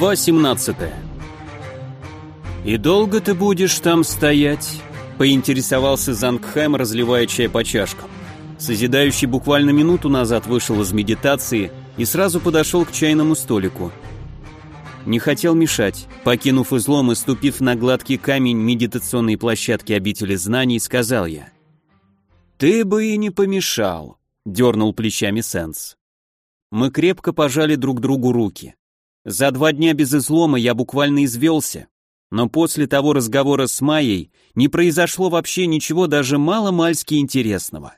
Глава 17 «И долго ты будешь там стоять?» — поинтересовался Зангхэм, разливая чай по чашкам. Созидающий буквально минуту назад вышел из медитации и сразу подошел к чайному столику. Не хотел мешать, покинув излом и ступив на гладкий камень медитационной площадки обители знаний, сказал я. «Ты бы и не помешал», — дернул плечами Сенс. Мы крепко пожали друг другу руки. За два дня без излома я буквально извелся, но после того разговора с Майей не произошло вообще ничего даже мало-мальски интересного.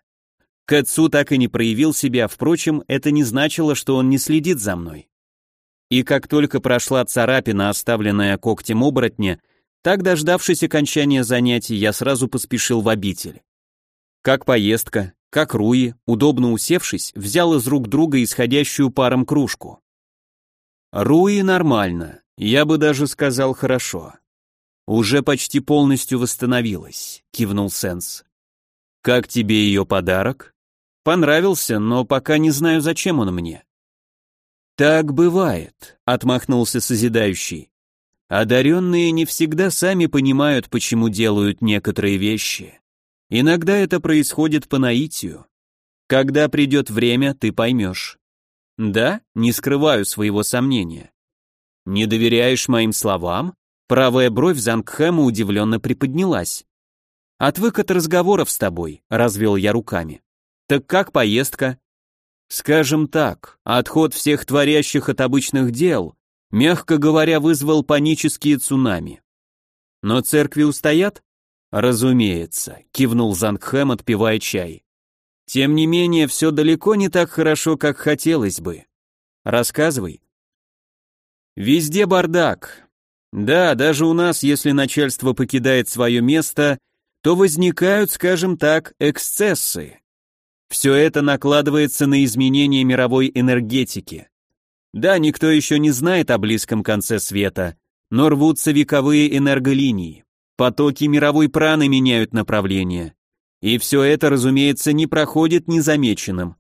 Кэтсу так и не проявил себя, впрочем, это не значило, что он не следит за мной. И как только прошла царапина, оставленная когтем оборотня, так, дождавшись окончания занятий, я сразу поспешил в обитель. Как поездка, как Руи, удобно усевшись, взял из рук друга исходящую паром кружку. Руи нормально, я бы даже сказал хорошо. Уже почти полностью восстановилась, кивнул Сенс. Как тебе ее подарок? Понравился, но пока не знаю, зачем он мне. Так бывает, отмахнулся созидающий. Одаренные не всегда сами понимают, почему делают некоторые вещи. Иногда это происходит по наитию. Когда придет время, ты поймешь. Да, не скрываю своего сомнения. Не доверяешь моим словам? Правая бровь Зангхэма удивленно приподнялась. Отвык от разговоров с тобой, развел я руками. Так как поездка? Скажем так, отход всех творящих от обычных дел, мягко говоря, вызвал панические цунами. Но церкви устоят? Разумеется, кивнул Зангхэм, отпивая чай. Тем не менее, все далеко не так хорошо, как хотелось бы. Рассказывай. Везде бардак. Да, даже у нас, если начальство покидает свое место, то возникают, скажем так, эксцессы. Все это накладывается на изменение мировой энергетики. Да, никто еще не знает о близком конце света, но рвутся вековые энерголинии. Потоки мировой праны меняют направление. И все это, разумеется, не проходит незамеченным.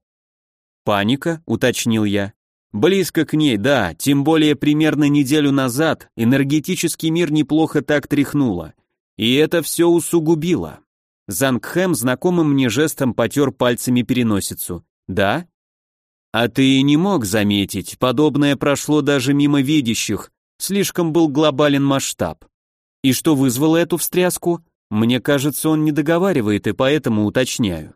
Паника, уточнил я. Близко к ней, да, тем более примерно неделю назад энергетический мир неплохо так тряхнуло. И это все усугубило. Зангхэм знакомым мне жестом потер пальцами переносицу. Да? А ты не мог заметить, подобное прошло даже мимо видящих, слишком был глобален масштаб. И что вызвало эту встряску? Мне кажется, он не договаривает, и поэтому уточняю.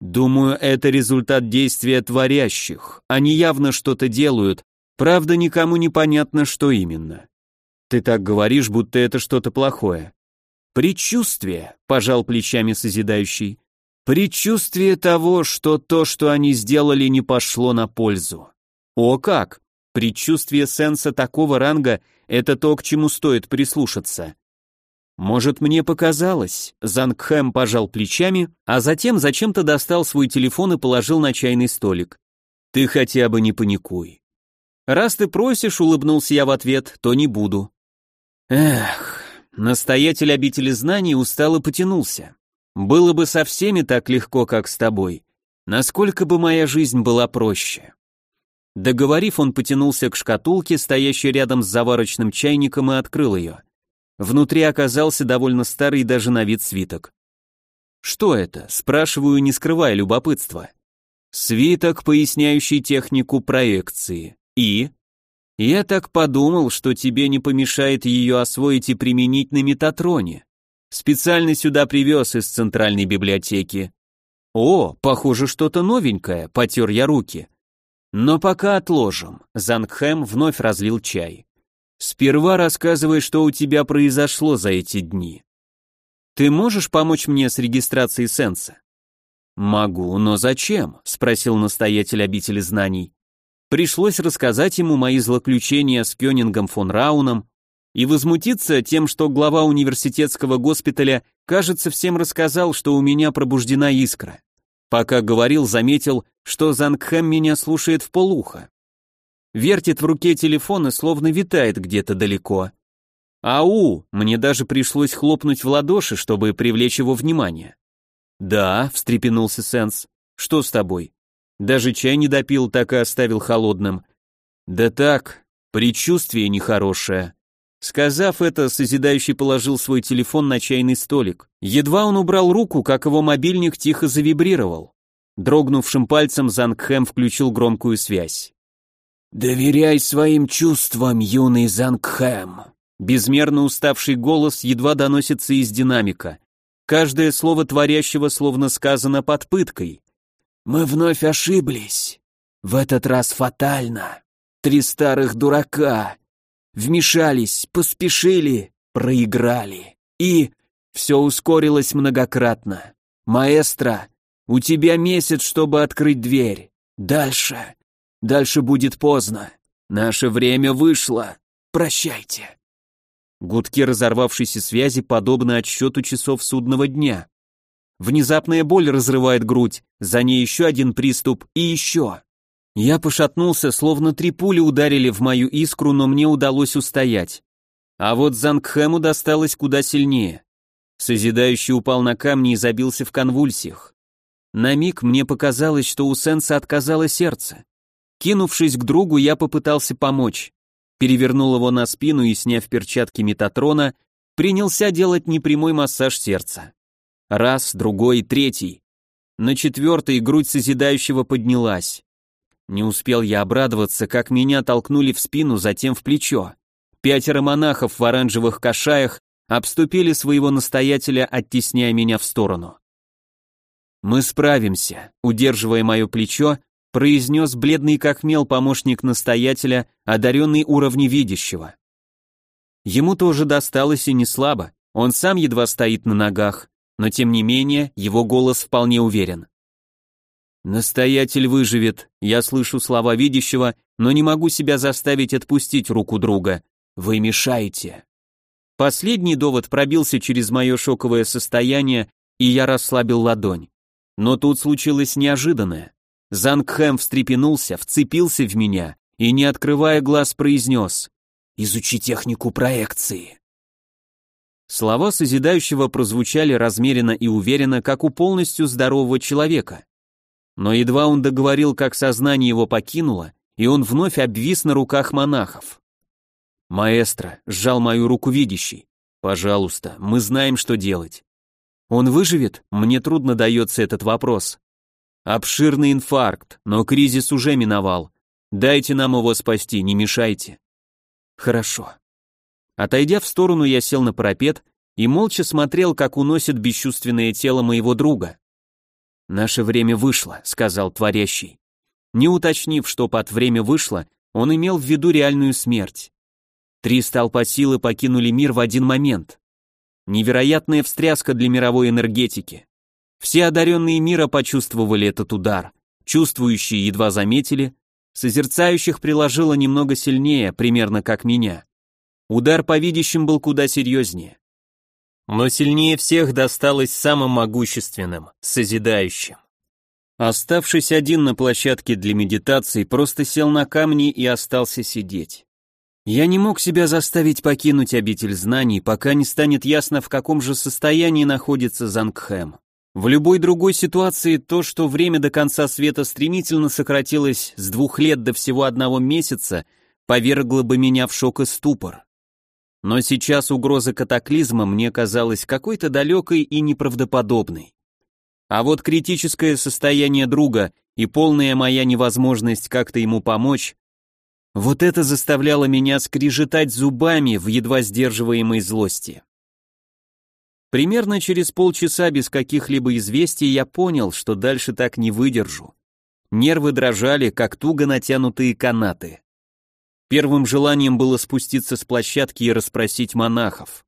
Думаю, это результат действия творящих. Они явно что-то делают, правда, никому не понятно, что именно. Ты так говоришь, будто это что-то плохое. Предчувствие, пожал плечами созидающий. Предчувствие того, что то, что они сделали, не пошло на пользу. О как! Предчувствие сенса такого ранга — это то, к чему стоит прислушаться. Может, мне показалось? Зангхэм пожал плечами, а затем зачем-то достал свой телефон и положил на чайный столик. Ты хотя бы не паникуй. Раз ты просишь, улыбнулся я в ответ, то не буду. Эх, настоятель обители знаний устало потянулся. Было бы со всеми так легко, как с тобой. Насколько бы моя жизнь была проще. Договорив, он потянулся к шкатулке, стоящей рядом с заварочным чайником, и открыл ее. Внутри оказался довольно старый даже на вид свиток. «Что это?» – спрашиваю, не скрывая любопытства. «Свиток, поясняющий технику проекции. И?» «Я так подумал, что тебе не помешает ее освоить и применить на Метатроне. Специально сюда привез из центральной библиотеки». «О, похоже, что-то новенькое», – потер я руки. «Но пока отложим». Зангхэм вновь разлил чай. Сперва рассказывай, что у тебя произошло за эти дни. Ты можешь помочь мне с регистрацией сенса? Могу, но зачем? спросил настоятель обители знаний. Пришлось рассказать ему мои злоключения с Кёнингом фон Рауном и возмутиться тем, что глава университетского госпиталя, кажется, всем рассказал, что у меня пробуждена искра. Пока говорил, заметил, что Зангхэм меня слушает в полуха вертит в руке телефон и словно витает где-то далеко. «Ау!» Мне даже пришлось хлопнуть в ладоши, чтобы привлечь его внимание. «Да», — встрепенулся Сенс. «Что с тобой?» Даже чай не допил, так и оставил холодным. «Да так, Предчувствие нехорошее. Сказав это, созидающий положил свой телефон на чайный столик. Едва он убрал руку, как его мобильник тихо завибрировал. Дрогнувшим пальцем Зангхэм включил громкую связь. «Доверяй своим чувствам, юный Зангхэм!» Безмерно уставший голос едва доносится из динамика. Каждое слово творящего словно сказано под пыткой. «Мы вновь ошиблись. В этот раз фатально. Три старых дурака. Вмешались, поспешили, проиграли. И все ускорилось многократно. Маэстро, у тебя месяц, чтобы открыть дверь. Дальше. Дальше будет поздно. Наше время вышло. Прощайте. Гудки разорвавшейся связи подобны отсчету часов судного дня. Внезапная боль разрывает грудь, за ней еще один приступ и еще. Я пошатнулся, словно три пули ударили в мою искру, но мне удалось устоять. А вот Зангхэму досталось куда сильнее. Созидающий упал на камни и забился в конвульсиях. На миг мне показалось, что у Сенса отказало сердце. Кинувшись к другу, я попытался помочь перевернул его на спину и, сняв перчатки Метатрона, принялся делать непрямой массаж сердца. Раз, другой, третий. На четвертый грудь созидающего поднялась. Не успел я обрадоваться, как меня толкнули в спину, затем в плечо. Пятеро монахов в оранжевых кашаях обступили своего настоятеля, оттесняя меня в сторону. «Мы справимся», удерживая мое плечо, произнес бледный как мел помощник настоятеля, одаренный уровневидящего. Ему тоже досталось и не слабо, он сам едва стоит на ногах, но тем не менее его голос вполне уверен. «Настоятель выживет», я слышу слова видящего, но не могу себя заставить отпустить руку друга. «Вы мешаете». Последний довод пробился через мое шоковое состояние, и я расслабил ладонь. Но тут случилось неожиданное. Зангхэм встрепенулся, вцепился в меня и, не открывая глаз, произнес «Изучи технику проекции». Слова созидающего прозвучали размеренно и уверенно, как у полностью здорового человека. Но едва он договорил, как сознание его покинуло, и он вновь обвис на руках монахов. «Маэстро», — сжал мою руку видящий, — «пожалуйста, мы знаем, что делать». «Он выживет?» Мне трудно дается этот вопрос. Обширный инфаркт, но кризис уже миновал. Дайте нам его спасти, не мешайте. Хорошо. Отойдя в сторону, я сел на парапет и молча смотрел, как уносит бесчувственное тело моего друга. «Наше время вышло», — сказал творящий. Не уточнив, что под время вышло, он имел в виду реальную смерть. Три столпа силы покинули мир в один момент. Невероятная встряска для мировой энергетики. Все одаренные мира почувствовали этот удар, чувствующие едва заметили, созерцающих приложило немного сильнее, примерно как меня. Удар по видящим был куда серьезнее. Но сильнее всех досталось самым могущественным, созидающим. Оставшись один на площадке для медитации, просто сел на камни и остался сидеть. Я не мог себя заставить покинуть обитель знаний, пока не станет ясно, в каком же состоянии находится Зангхэм. В любой другой ситуации то, что время до конца света стремительно сократилось с двух лет до всего одного месяца, повергло бы меня в шок и ступор. Но сейчас угроза катаклизма мне казалась какой-то далекой и неправдоподобной. А вот критическое состояние друга и полная моя невозможность как-то ему помочь, вот это заставляло меня скрежетать зубами в едва сдерживаемой злости. Примерно через полчаса без каких-либо известий я понял, что дальше так не выдержу. Нервы дрожали, как туго натянутые канаты. Первым желанием было спуститься с площадки и расспросить монахов.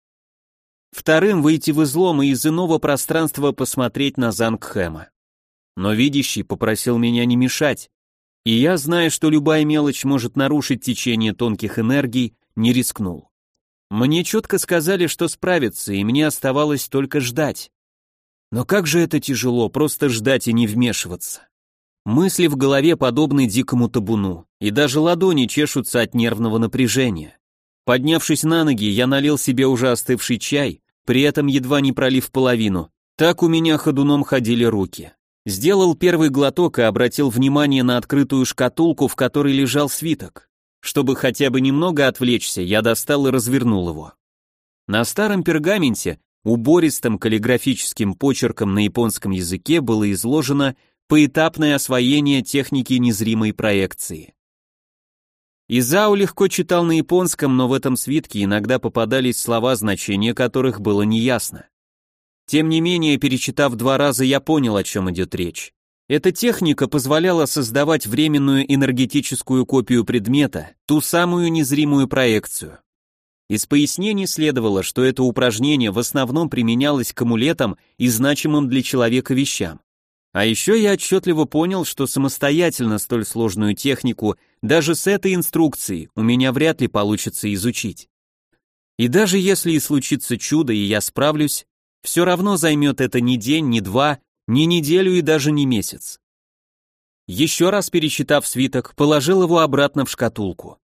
Вторым выйти в излом и из иного пространства посмотреть на Зангхэма. Но видящий попросил меня не мешать, и я, зная, что любая мелочь может нарушить течение тонких энергий, не рискнул. Мне четко сказали, что справится, и мне оставалось только ждать. Но как же это тяжело, просто ждать и не вмешиваться. Мысли в голове подобны дикому табуну, и даже ладони чешутся от нервного напряжения. Поднявшись на ноги, я налил себе уже остывший чай, при этом едва не пролив половину. Так у меня ходуном ходили руки. Сделал первый глоток и обратил внимание на открытую шкатулку, в которой лежал свиток. Чтобы хотя бы немного отвлечься, я достал и развернул его. На старом пергаменте убористым каллиграфическим почерком на японском языке было изложено поэтапное освоение техники незримой проекции. Изао легко читал на японском, но в этом свитке иногда попадались слова, значения которых было неясно. Тем не менее, перечитав два раза, я понял, о чем идет речь. Эта техника позволяла создавать временную энергетическую копию предмета, ту самую незримую проекцию. Из пояснений следовало, что это упражнение в основном применялось к амулетам и значимым для человека вещам. А еще я отчетливо понял, что самостоятельно столь сложную технику даже с этой инструкцией у меня вряд ли получится изучить. И даже если и случится чудо, и я справлюсь, все равно займет это не день, не два, ни неделю и даже не месяц. Еще раз перечитав свиток, положил его обратно в шкатулку.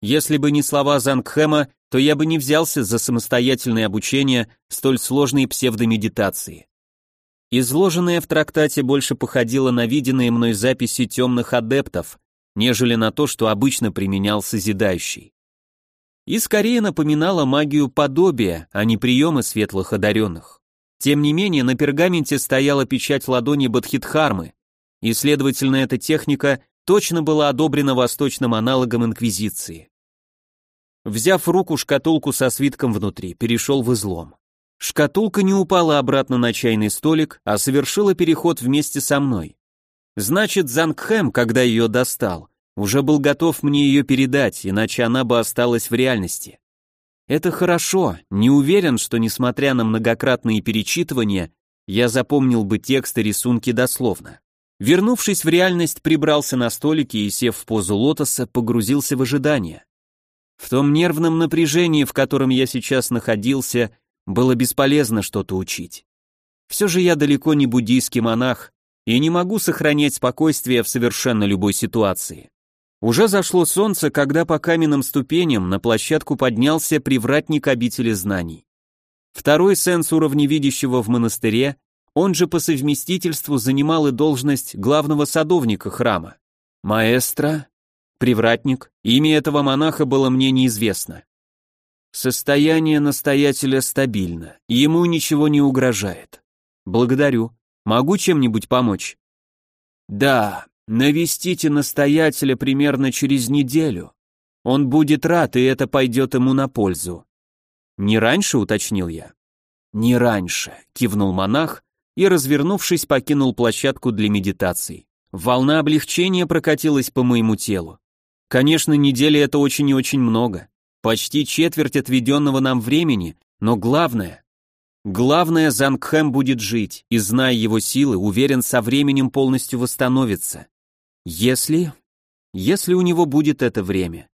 Если бы не слова Зангхэма, то я бы не взялся за самостоятельное обучение столь сложной псевдомедитации. Изложенное в трактате больше походило на виденные мной записи темных адептов, нежели на то, что обычно применял Созидающий. И скорее напоминало магию подобия, а не приемы светлых одаренных. Тем не менее, на пергаменте стояла печать ладони Бадхидхармы, и, следовательно, эта техника точно была одобрена восточным аналогом Инквизиции. Взяв в руку шкатулку со свитком внутри, перешел в излом. Шкатулка не упала обратно на чайный столик, а совершила переход вместе со мной. Значит, Зангхэм, когда ее достал, уже был готов мне ее передать, иначе она бы осталась в реальности. Это хорошо, не уверен, что несмотря на многократные перечитывания, я запомнил бы текст и рисунки дословно. Вернувшись в реальность, прибрался на столике и, сев в позу лотоса, погрузился в ожидание. В том нервном напряжении, в котором я сейчас находился, было бесполезно что-то учить. Все же я далеко не буддийский монах и не могу сохранять спокойствие в совершенно любой ситуации. Уже зашло солнце, когда по каменным ступеням на площадку поднялся привратник обители знаний. Второй сенс уровневидящего в монастыре, он же по совместительству занимал и должность главного садовника храма. Маэстро, привратник, имя этого монаха было мне неизвестно. Состояние настоятеля стабильно, ему ничего не угрожает. Благодарю. Могу чем-нибудь помочь? Да, Навестите настоятеля примерно через неделю. Он будет рад, и это пойдет ему на пользу. Не раньше, уточнил я. Не раньше, кивнул монах и, развернувшись, покинул площадку для медитации. Волна облегчения прокатилась по моему телу. Конечно, недели это очень и очень много. Почти четверть отведенного нам времени, но главное... Главное, Зангхэм будет жить, и, зная его силы, уверен, со временем полностью восстановится. Если... Если у него будет это время.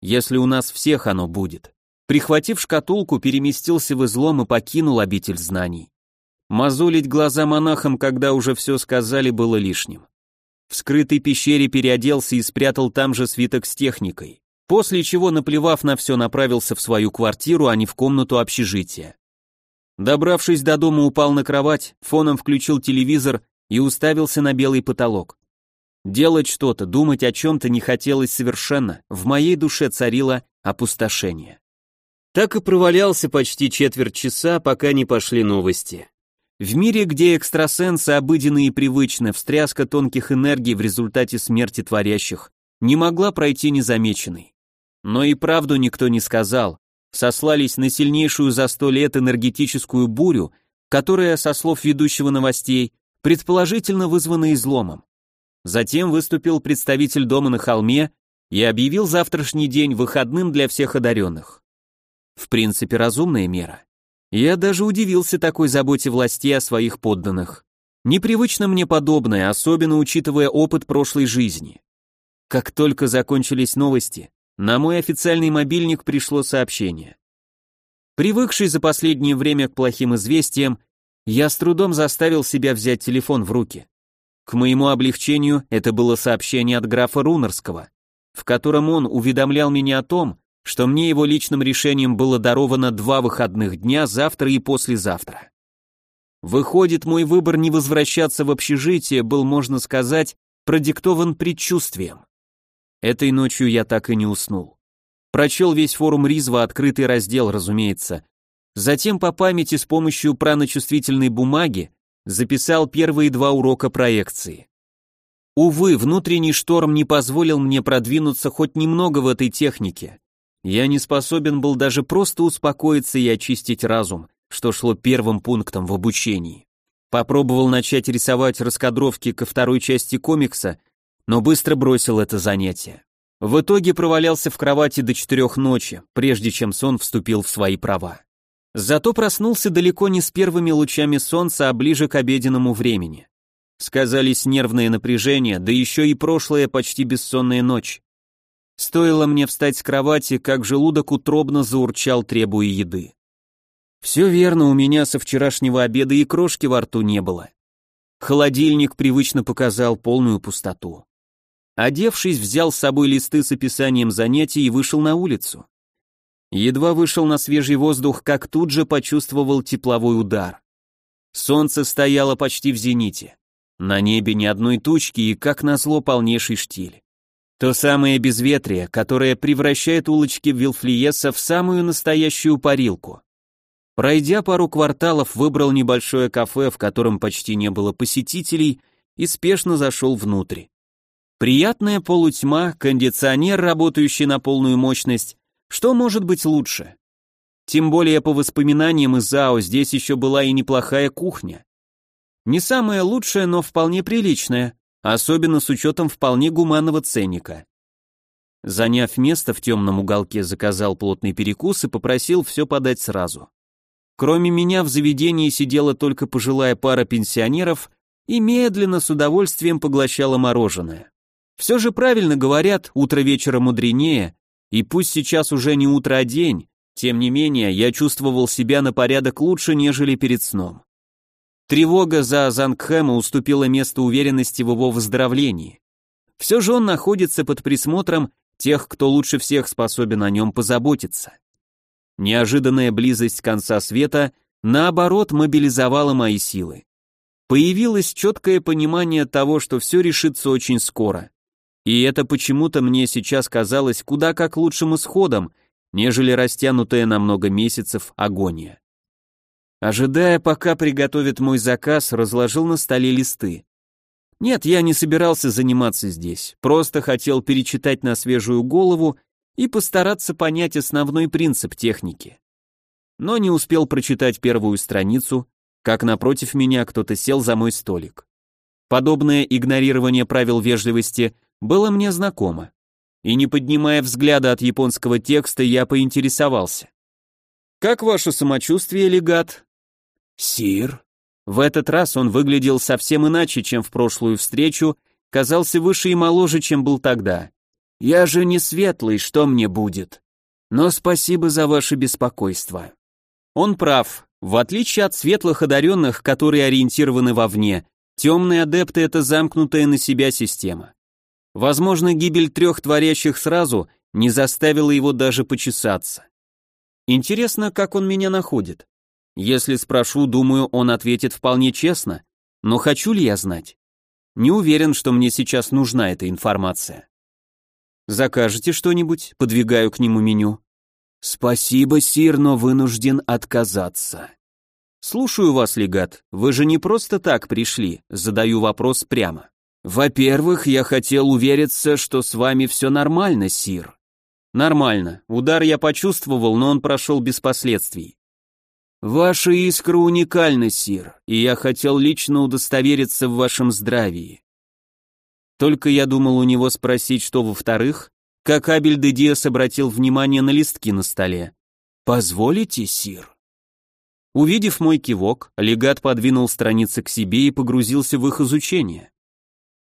Если у нас всех оно будет. Прихватив шкатулку, переместился в излом и покинул обитель знаний. Мозолить глаза монахам, когда уже все сказали, было лишним. В скрытой пещере переоделся и спрятал там же свиток с техникой, после чего, наплевав на все, направился в свою квартиру, а не в комнату общежития. Добравшись до дома, упал на кровать, фоном включил телевизор и уставился на белый потолок. Делать что-то, думать о чем-то не хотелось совершенно, в моей душе царило опустошение. Так и провалялся почти четверть часа, пока не пошли новости. В мире, где экстрасенсы обыденны и привычны, встряска тонких энергий в результате смерти творящих не могла пройти незамеченной. Но и правду никто не сказал, сослались на сильнейшую за сто лет энергетическую бурю, которая, со слов ведущего новостей, предположительно вызвана изломом. Затем выступил представитель дома на холме и объявил завтрашний день выходным для всех одаренных. В принципе, разумная мера. Я даже удивился такой заботе властей о своих подданных. Непривычно мне подобное, особенно учитывая опыт прошлой жизни. Как только закончились новости, на мой официальный мобильник пришло сообщение. Привыкший за последнее время к плохим известиям, я с трудом заставил себя взять телефон в руки. К моему облегчению это было сообщение от графа Рунерского, в котором он уведомлял меня о том, что мне его личным решением было даровано два выходных дня завтра и послезавтра. Выходит, мой выбор не возвращаться в общежитие был, можно сказать, продиктован предчувствием. Этой ночью я так и не уснул. Прочел весь форум Ризва, открытый раздел, разумеется. Затем по памяти с помощью праночувствительной бумаги записал первые два урока проекции. Увы, внутренний шторм не позволил мне продвинуться хоть немного в этой технике. Я не способен был даже просто успокоиться и очистить разум, что шло первым пунктом в обучении. Попробовал начать рисовать раскадровки ко второй части комикса, но быстро бросил это занятие. В итоге провалялся в кровати до четырех ночи, прежде чем сон вступил в свои права. Зато проснулся далеко не с первыми лучами солнца, а ближе к обеденному времени. Сказались нервное напряжение, да еще и прошлая почти бессонная ночь. Стоило мне встать с кровати, как желудок утробно заурчал, требуя еды. Все верно, у меня со вчерашнего обеда и крошки во рту не было. Холодильник привычно показал полную пустоту. Одевшись, взял с собой листы с описанием занятий и вышел на улицу. Едва вышел на свежий воздух, как тут же почувствовал тепловой удар. Солнце стояло почти в зените. На небе ни одной тучки и, как назло, полнейший штиль. То самое безветрие, которое превращает улочки Вилфлиеса в самую настоящую парилку. Пройдя пару кварталов, выбрал небольшое кафе, в котором почти не было посетителей, и спешно зашел внутрь. Приятная полутьма, кондиционер, работающий на полную мощность. Что может быть лучше? Тем более по воспоминаниям из ЗАО здесь еще была и неплохая кухня. Не самая лучшая, но вполне приличная, особенно с учетом вполне гуманного ценника. Заняв место в темном уголке, заказал плотный перекус и попросил все подать сразу. Кроме меня в заведении сидела только пожилая пара пенсионеров и медленно с удовольствием поглощала мороженое. Все же правильно говорят, утро вечера мудренее, и пусть сейчас уже не утро, а день, тем не менее я чувствовал себя на порядок лучше, нежели перед сном. Тревога за Зангхэма уступила место уверенности в его выздоровлении. Все же он находится под присмотром тех, кто лучше всех способен о нем позаботиться. Неожиданная близость конца света, наоборот, мобилизовала мои силы. Появилось четкое понимание того, что все решится очень скоро. И это почему-то мне сейчас казалось куда как лучшим исходом, нежели растянутая на много месяцев агония. Ожидая, пока приготовят мой заказ, разложил на столе листы. Нет, я не собирался заниматься здесь, просто хотел перечитать на свежую голову и постараться понять основной принцип техники. Но не успел прочитать первую страницу, как напротив меня кто-то сел за мой столик. Подобное игнорирование правил вежливости было мне знакомо. И не поднимая взгляда от японского текста, я поинтересовался. «Как ваше самочувствие, легат?» «Сир». В этот раз он выглядел совсем иначе, чем в прошлую встречу, казался выше и моложе, чем был тогда. «Я же не светлый, что мне будет? Но спасибо за ваше беспокойство». Он прав. В отличие от светлых одаренных, которые ориентированы вовне, темные адепты — это замкнутая на себя система. Возможно, гибель трех творящих сразу не заставила его даже почесаться. Интересно, как он меня находит. Если спрошу, думаю, он ответит вполне честно, но хочу ли я знать? Не уверен, что мне сейчас нужна эта информация. Закажете что-нибудь? Подвигаю к нему меню. Спасибо, Сир, но вынужден отказаться. Слушаю вас, легат. Вы же не просто так пришли, задаю вопрос прямо. Во-первых, я хотел увериться, что с вами все нормально, Сир. Нормально. Удар я почувствовал, но он прошел без последствий. Ваша искра уникальна, Сир, и я хотел лично удостовериться в вашем здравии. Только я думал у него спросить, что во-вторых, как Абель де Диас обратил внимание на листки на столе. «Позволите, Сир?» Увидев мой кивок, легат подвинул страницы к себе и погрузился в их изучение.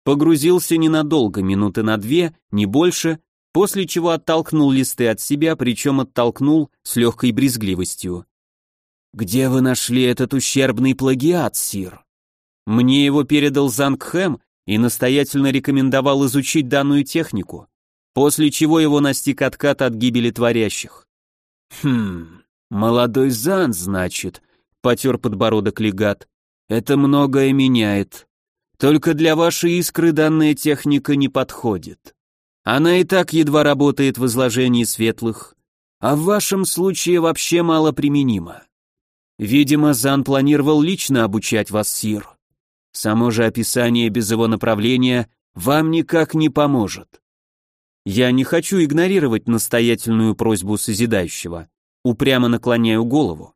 Погрузился ненадолго, минуты на две, не больше, после чего оттолкнул листы от себя, причем оттолкнул с легкой брезгливостью. «Где вы нашли этот ущербный плагиат, Сир?» Мне его передал Зангхэм и настоятельно рекомендовал изучить данную технику, после чего его настиг откат от гибели творящих. «Хм, молодой Зан, значит», — потер подбородок легат. «Это многое меняет. Только для вашей искры данная техника не подходит. Она и так едва работает в изложении светлых, а в вашем случае вообще мало применима. Видимо, Зан планировал лично обучать вас, Сир. Само же описание без его направления вам никак не поможет. Я не хочу игнорировать настоятельную просьбу Созидающего. Упрямо наклоняю голову.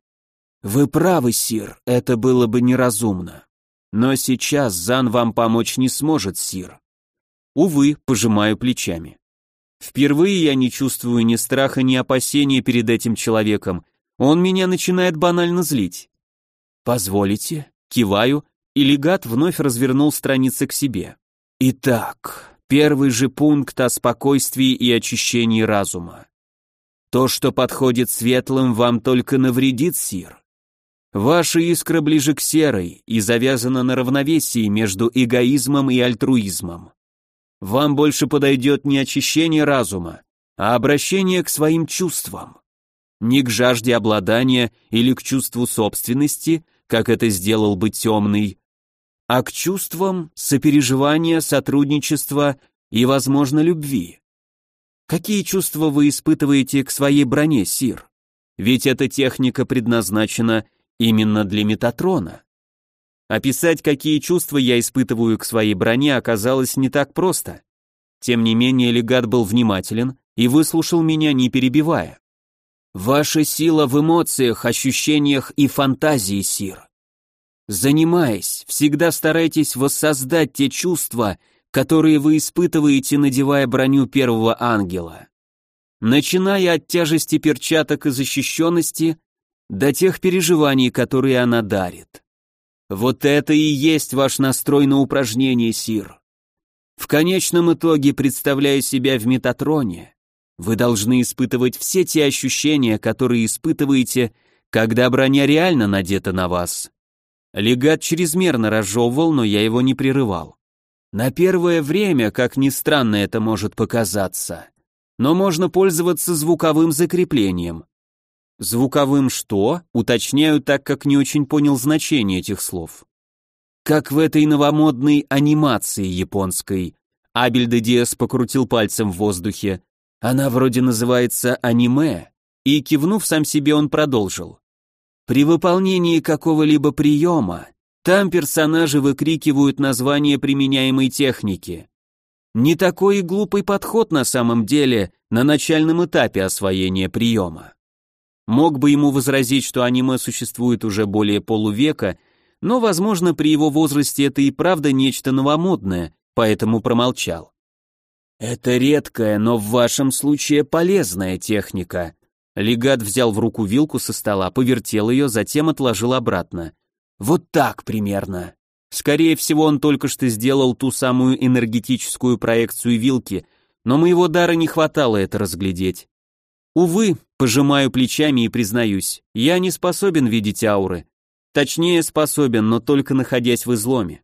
Вы правы, Сир, это было бы неразумно. Но сейчас Зан вам помочь не сможет, Сир. Увы, пожимаю плечами. Впервые я не чувствую ни страха, ни опасения перед этим человеком. Он меня начинает банально злить. Позволите? Киваю, и легат вновь развернул страницы к себе. Итак, первый же пункт о спокойствии и очищении разума. То, что подходит светлым, вам только навредит, Сир. Ваша искра ближе к серой и завязана на равновесии между эгоизмом и альтруизмом. Вам больше подойдет не очищение разума, а обращение к своим чувствам. Не к жажде обладания или к чувству собственности, как это сделал бы темный, а к чувствам сопереживания, сотрудничества и, возможно, любви. Какие чувства вы испытываете к своей броне, Сир? Ведь эта техника предназначена именно для Метатрона. Описать, какие чувства я испытываю к своей броне, оказалось не так просто. Тем не менее, легат был внимателен и выслушал меня, не перебивая. Ваша сила в эмоциях, ощущениях и фантазии, Сир. Занимаясь, всегда старайтесь воссоздать те чувства, которые вы испытываете, надевая броню первого ангела. Начиная от тяжести перчаток и защищенности до тех переживаний, которые она дарит. Вот это и есть ваш настрой на упражнение, Сир. В конечном итоге, представляя себя в Метатроне, вы должны испытывать все те ощущения, которые испытываете, когда броня реально надета на вас. Легат чрезмерно разжевывал, но я его не прерывал. На первое время, как ни странно это может показаться, но можно пользоваться звуковым закреплением. Звуковым что? Уточняю, так как не очень понял значение этих слов. Как в этой новомодной анимации японской. Абель де Диас покрутил пальцем в воздухе. Она вроде называется аниме. И, кивнув сам себе, он продолжил. При выполнении какого-либо приема там персонажи выкрикивают название применяемой техники. Не такой и глупый подход на самом деле на начальном этапе освоения приема. Мог бы ему возразить, что аниме существует уже более полувека, но, возможно, при его возрасте это и правда нечто новомодное, поэтому промолчал. Это редкая, но в вашем случае полезная техника. Легат взял в руку вилку со стола, повертел ее, затем отложил обратно. Вот так примерно. Скорее всего, он только что сделал ту самую энергетическую проекцию вилки, но моего дара не хватало это разглядеть. Увы, пожимаю плечами и признаюсь, я не способен видеть ауры. Точнее, способен, но только находясь в изломе.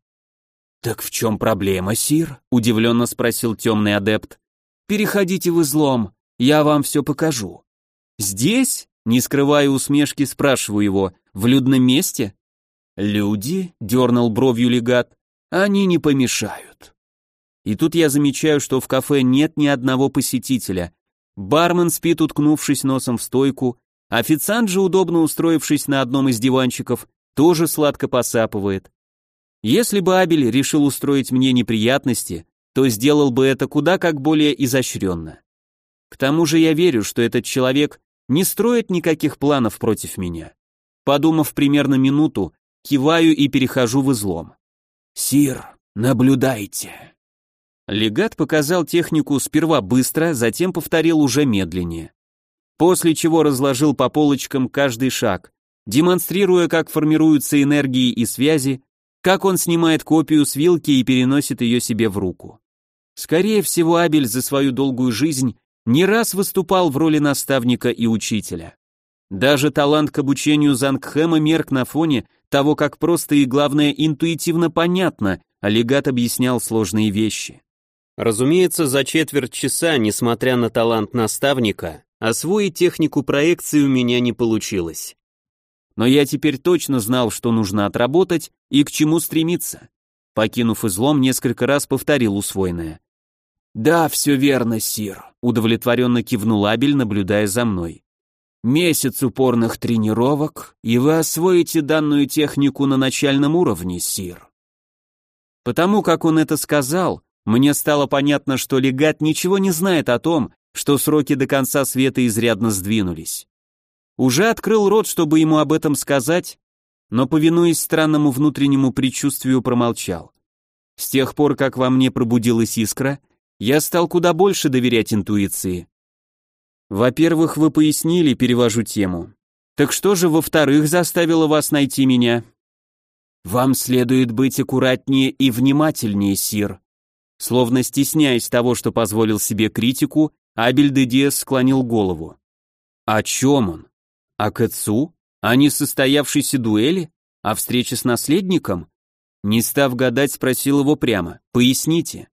«Так в чем проблема, Сир?» — удивленно спросил темный адепт. «Переходите в излом, я вам все покажу». «Здесь?» — не скрывая усмешки, спрашиваю его. «В людном месте?» «Люди?» — дернул бровью легат. «Они не помешают». И тут я замечаю, что в кафе нет ни одного посетителя, Бармен спит, уткнувшись носом в стойку, официант же, удобно устроившись на одном из диванчиков, тоже сладко посапывает. Если бы Абель решил устроить мне неприятности, то сделал бы это куда как более изощренно. К тому же я верю, что этот человек не строит никаких планов против меня. Подумав примерно минуту, киваю и перехожу в излом. «Сир, наблюдайте». Легат показал технику сперва быстро, затем повторил уже медленнее. После чего разложил по полочкам каждый шаг, демонстрируя, как формируются энергии и связи, как он снимает копию с вилки и переносит ее себе в руку. Скорее всего, Абель за свою долгую жизнь не раз выступал в роли наставника и учителя. Даже талант к обучению Зангхэма мерк на фоне того, как просто и главное интуитивно понятно, легат объяснял сложные вещи. Разумеется, за четверть часа, несмотря на талант наставника, освоить технику проекции у меня не получилось. Но я теперь точно знал, что нужно отработать и к чему стремиться. Покинув излом, несколько раз повторил усвоенное. «Да, все верно, Сир», — удовлетворенно кивнул Абель, наблюдая за мной. «Месяц упорных тренировок, и вы освоите данную технику на начальном уровне, Сир». Потому как он это сказал, мне стало понятно, что легат ничего не знает о том, что сроки до конца света изрядно сдвинулись. Уже открыл рот, чтобы ему об этом сказать, но, повинуясь странному внутреннему предчувствию, промолчал. С тех пор, как во мне пробудилась искра, я стал куда больше доверять интуиции. Во-первых, вы пояснили, перевожу тему. Так что же, во-вторых, заставило вас найти меня? Вам следует быть аккуратнее и внимательнее, сир. Словно стесняясь того, что позволил себе критику, Абель де Диас склонил голову. О чем он? О Кэтсу? О несостоявшейся дуэли? О встрече с наследником? Не став гадать, спросил его прямо. Поясните.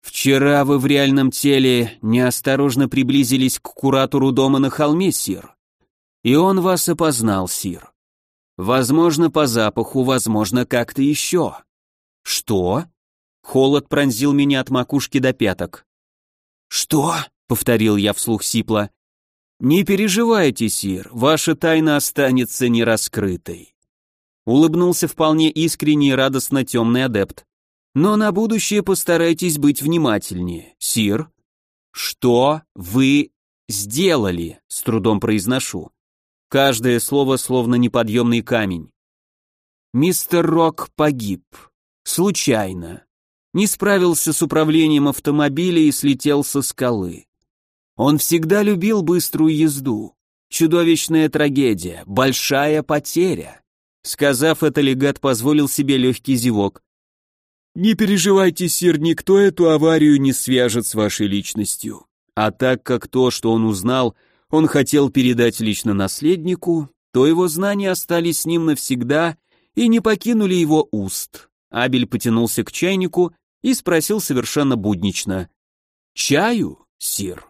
«Вчера вы в реальном теле неосторожно приблизились к куратору дома на холме, Сир. И он вас опознал, Сир. Возможно, по запаху, возможно, как-то еще». «Что?» Холод пронзил меня от макушки до пяток. «Что?» — повторил я вслух сипло. «Не переживайте, Сир, ваша тайна останется нераскрытой». Улыбнулся вполне искренне и радостно темный адепт. Но на будущее постарайтесь быть внимательнее. Сир, что вы сделали? С трудом произношу. Каждое слово словно неподъемный камень. Мистер Рок погиб. Случайно. Не справился с управлением автомобиля и слетел со скалы. Он всегда любил быструю езду. Чудовищная трагедия, большая потеря. Сказав это, легат позволил себе легкий зевок. Не переживайте, сир, никто эту аварию не свяжет с вашей личностью. А так как то, что он узнал, он хотел передать лично наследнику, то его знания остались с ним навсегда и не покинули его уст. Абель потянулся к чайнику и спросил совершенно буднично. «Чаю, сир?»